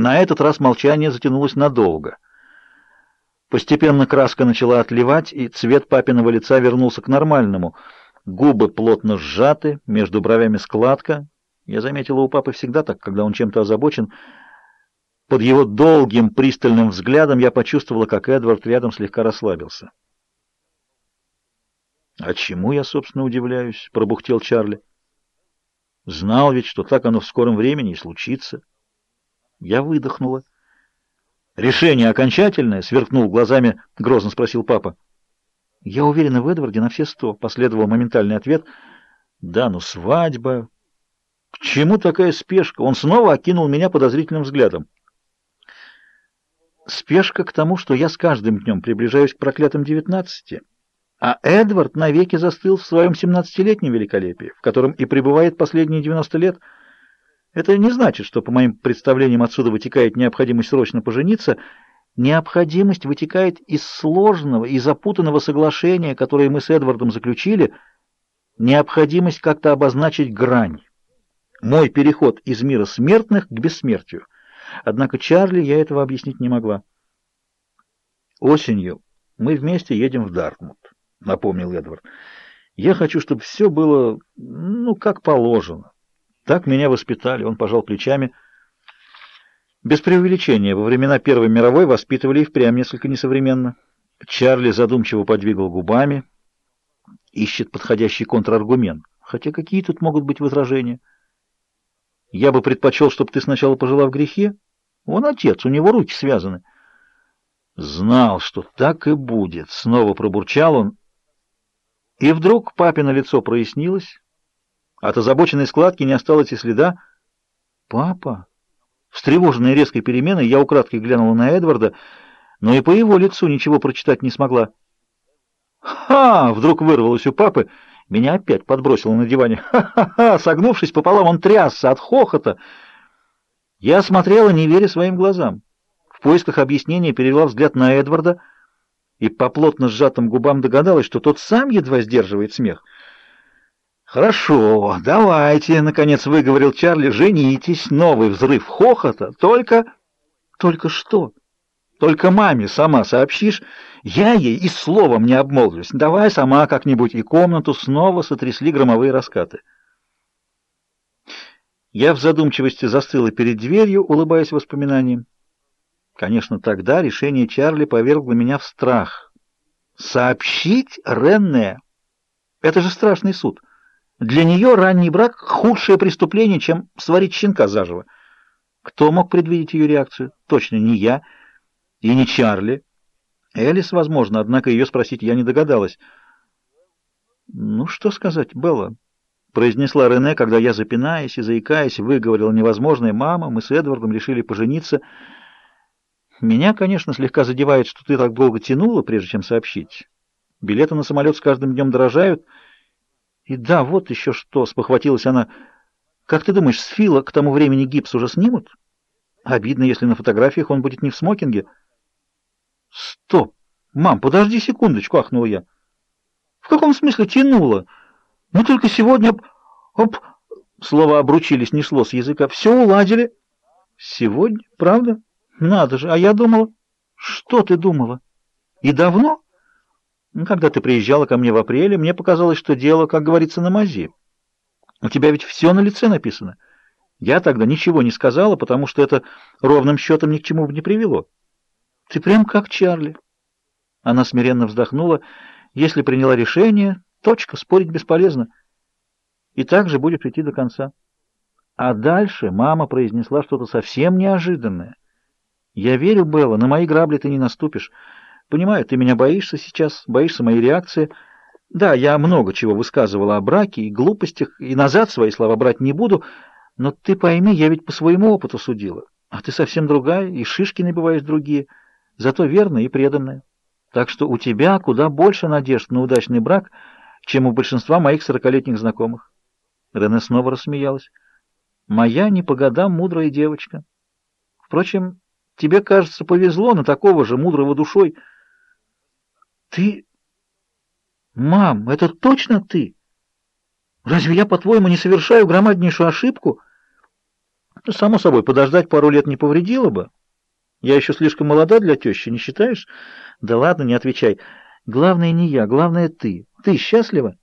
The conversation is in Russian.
На этот раз молчание затянулось надолго. Постепенно краска начала отливать, и цвет папиного лица вернулся к нормальному. Губы плотно сжаты, между бровями складка. Я заметила у папы всегда так, когда он чем-то озабочен. Под его долгим пристальным взглядом я почувствовала, как Эдвард рядом слегка расслабился. «А чему я, собственно, удивляюсь?» — пробухтел Чарли. «Знал ведь, что так оно в скором времени и случится». Я выдохнула. «Решение окончательное?» — сверкнул глазами, грозно спросил папа. «Я уверена в Эдварде на все сто», — последовал моментальный ответ. «Да, ну свадьба...» «К чему такая спешка?» Он снова окинул меня подозрительным взглядом. «Спешка к тому, что я с каждым днем приближаюсь к проклятым девятнадцати, а Эдвард навеки застыл в своем семнадцатилетнем великолепии, в котором и пребывает последние девяносто лет». Это не значит, что по моим представлениям отсюда вытекает необходимость срочно пожениться. Необходимость вытекает из сложного и запутанного соглашения, которое мы с Эдвардом заключили, необходимость как-то обозначить грань. Мой переход из мира смертных к бессмертию. Однако Чарли я этого объяснить не могла. «Осенью мы вместе едем в Дартмут», — напомнил Эдвард. «Я хочу, чтобы все было, ну, как положено». Так меня воспитали, он пожал плечами. Без преувеличения, во времена Первой мировой воспитывали и впрямь несколько несовременно. Чарли задумчиво подвигал губами, ищет подходящий контраргумент. Хотя какие тут могут быть возражения? Я бы предпочел, чтобы ты сначала пожила в грехе. Он отец, у него руки связаны. Знал, что так и будет. Снова пробурчал он. И вдруг папино лицо прояснилось. От озабоченной складки не осталось и следа. «Папа!» Встревоженная резкой переменой, я украдкой глянула на Эдварда, но и по его лицу ничего прочитать не смогла. «Ха!» — вдруг вырвалось у папы. Меня опять подбросило на диване. «Ха-ха-ха!» Согнувшись пополам, он трясся от хохота. Я смотрела, не веря своим глазам. В поисках объяснения перевела взгляд на Эдварда и по плотно сжатым губам догадалась, что тот сам едва сдерживает смех. «Хорошо, давайте», — наконец выговорил Чарли, — «женитесь». Новый взрыв хохота. Только... Только что? Только маме сама сообщишь. Я ей и словом не обмолвлюсь. Давай сама как-нибудь. И комнату снова сотрясли громовые раскаты. Я в задумчивости застыла перед дверью, улыбаясь воспоминаниям. Конечно, тогда решение Чарли повергло меня в страх. Сообщить Ренне? Это же страшный суд. Для нее ранний брак — худшее преступление, чем сварить щенка заживо. Кто мог предвидеть ее реакцию? Точно не я и не Чарли. Элис, возможно, однако ее спросить я не догадалась. «Ну, что сказать, Белла?» — произнесла Рене, когда я, запинаясь и заикаясь, выговорила невозможное. «Мама, мы с Эдвардом решили пожениться. Меня, конечно, слегка задевает, что ты так долго тянула, прежде чем сообщить. Билеты на самолет с каждым днем дорожают». И да, вот еще что, спохватилась она. Как ты думаешь, с Фила к тому времени гипс уже снимут? Обидно, если на фотографиях он будет не в смокинге. Стоп! Мам, подожди секундочку, ахнула я. В каком смысле тянуло? Мы только сегодня... Оп! Слова обручились, не шло с языка. Все уладили. Сегодня? Правда? Надо же. А я думала... Что ты думала? И давно? Ну, когда ты приезжала ко мне в апреле, мне показалось, что дело, как говорится, на мази. У тебя ведь все на лице написано. Я тогда ничего не сказала, потому что это ровным счетом ни к чему бы не привело. Ты прям как Чарли. Она смиренно вздохнула. Если приняла решение, точка, спорить бесполезно. И так же будет идти до конца. А дальше мама произнесла что-то совсем неожиданное. Я верю, Белла, на мои грабли ты не наступишь. Понимаю, ты меня боишься сейчас, боишься моей реакции. Да, я много чего высказывала о браке и глупостях, и назад свои слова брать не буду, но ты пойми, я ведь по своему опыту судила. А ты совсем другая, и шишки набиваешь другие, зато верная и преданная. Так что у тебя куда больше надежд на удачный брак, чем у большинства моих сорокалетних знакомых. Рене снова рассмеялась. Моя не по годам мудрая девочка. Впрочем, тебе, кажется, повезло на такого же мудрого душой, ты... Мам, это точно ты? Разве я, по-твоему, не совершаю громаднейшую ошибку? Само собой, подождать пару лет не повредило бы. Я еще слишком молода для тещи, не считаешь? Да ладно, не отвечай. Главное не я, главное ты. Ты счастлива?